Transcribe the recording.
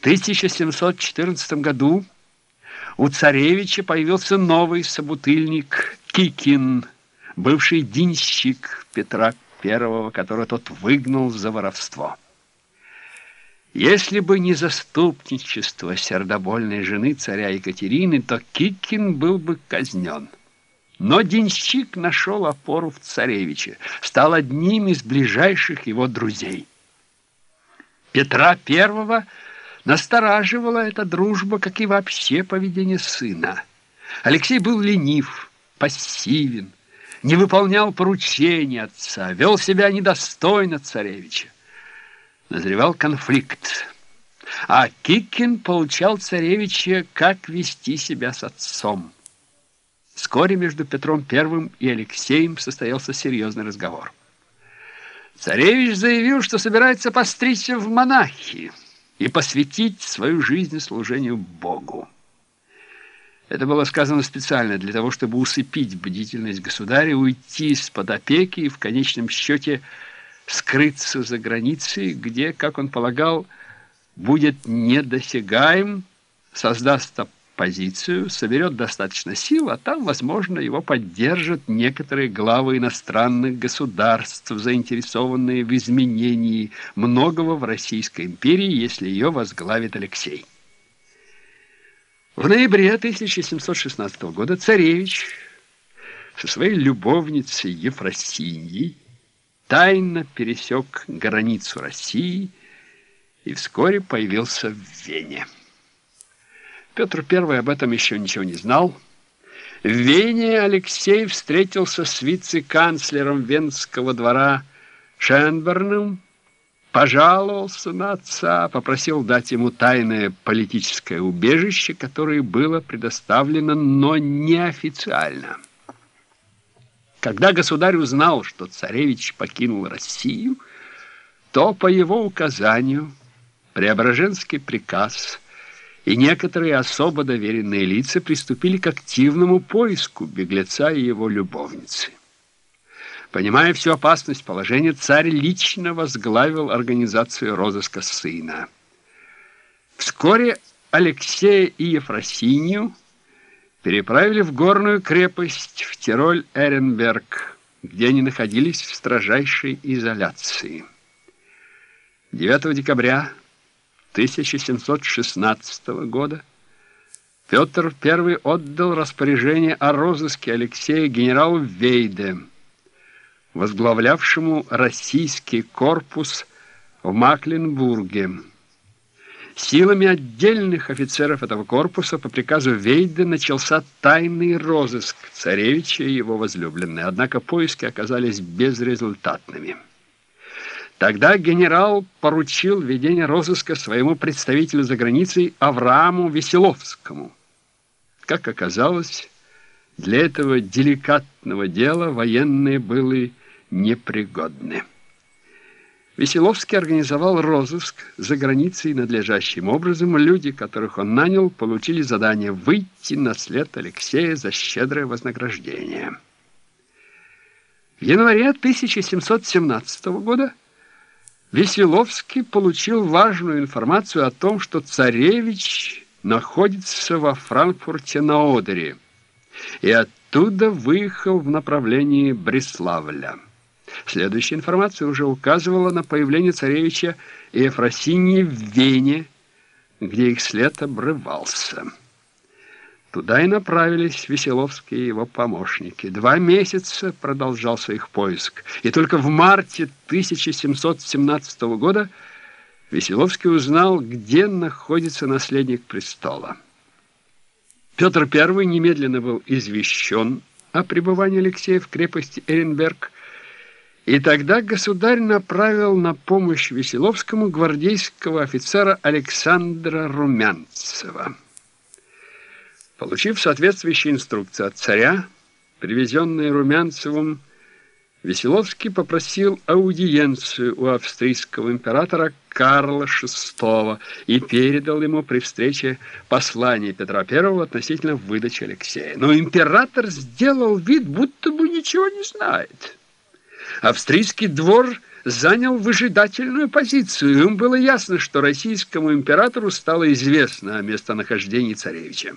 1714 году у царевича появился новый собутыльник Кикин, бывший денщик Петра I, которого тот выгнал за воровство. Если бы не заступничество сердобольной жены царя Екатерины, то Кикин был бы казнен. Но денщик нашел опору в царевиче, стал одним из ближайших его друзей. Петра I настораживала эта дружба, как и вообще поведение сына. Алексей был ленив, пассивен, не выполнял поручения отца, вел себя недостойно царевича. Назревал конфликт. А Кикин получал царевича, как вести себя с отцом. Вскоре между Петром I и Алексеем состоялся серьезный разговор. Царевич заявил, что собирается постричься в монахи и посвятить свою жизнь служению Богу. Это было сказано специально для того, чтобы усыпить бдительность государя, уйти из-под опеки и в конечном счете скрыться за границей, где, как он полагал, будет недосягаем, создаст позицию, соберет достаточно сил, а там, возможно, его поддержат некоторые главы иностранных государств, заинтересованные в изменении многого в Российской империи, если ее возглавит Алексей. В ноябре 1716 года царевич со своей любовницей Ефросиньей тайно пересек границу России и вскоре появился в Вене. Петр I об этом еще ничего не знал. В Вене Алексей встретился с вице-канцлером Венского двора Шенберном, пожаловался на отца, попросил дать ему тайное политическое убежище, которое было предоставлено, но неофициально. Когда государь узнал, что царевич покинул Россию, то по его указанию Преображенский приказ – и некоторые особо доверенные лица приступили к активному поиску беглеца и его любовницы. Понимая всю опасность положения, царь лично возглавил организацию розыска сына. Вскоре Алексея и Ефросинью переправили в горную крепость в Тироль-Эренберг, где они находились в строжайшей изоляции. 9 декабря 1716 года Петр I отдал распоряжение о розыске Алексея генералу Вейде, возглавлявшему российский корпус в Макленбурге. Силами отдельных офицеров этого корпуса по приказу Вейде начался тайный розыск царевича и его возлюбленной, однако поиски оказались безрезультатными. Тогда генерал поручил ведение розыска своему представителю за границей Аврааму Веселовскому. Как оказалось, для этого деликатного дела военные были непригодны. Веселовский организовал розыск за границей надлежащим образом. Люди, которых он нанял, получили задание выйти на след Алексея за щедрое вознаграждение. В январе 1717 года Веселовский получил важную информацию о том, что царевич находится во Франкфурте на Одере и оттуда выехал в направлении Бреславля. Следующая информация уже указывала на появление царевича и Ефросинии в Вене, где их след обрывался. Туда и направились Веселовские его помощники. Два месяца продолжался их поиск. И только в марте 1717 года Веселовский узнал, где находится наследник престола. Петр I немедленно был извещен о пребывании Алексея в крепости Эренберг, и тогда государь направил на помощь Веселовскому гвардейского офицера Александра Румянцева. Получив соответствующие инструкции от царя, привезенные Румянцевым, Веселовский попросил аудиенцию у австрийского императора Карла VI и передал ему при встрече послание Петра I относительно выдачи Алексея. Но император сделал вид, будто бы ничего не знает. Австрийский двор занял выжидательную позицию. Им было ясно, что российскому императору стало известно о местонахождении царевича.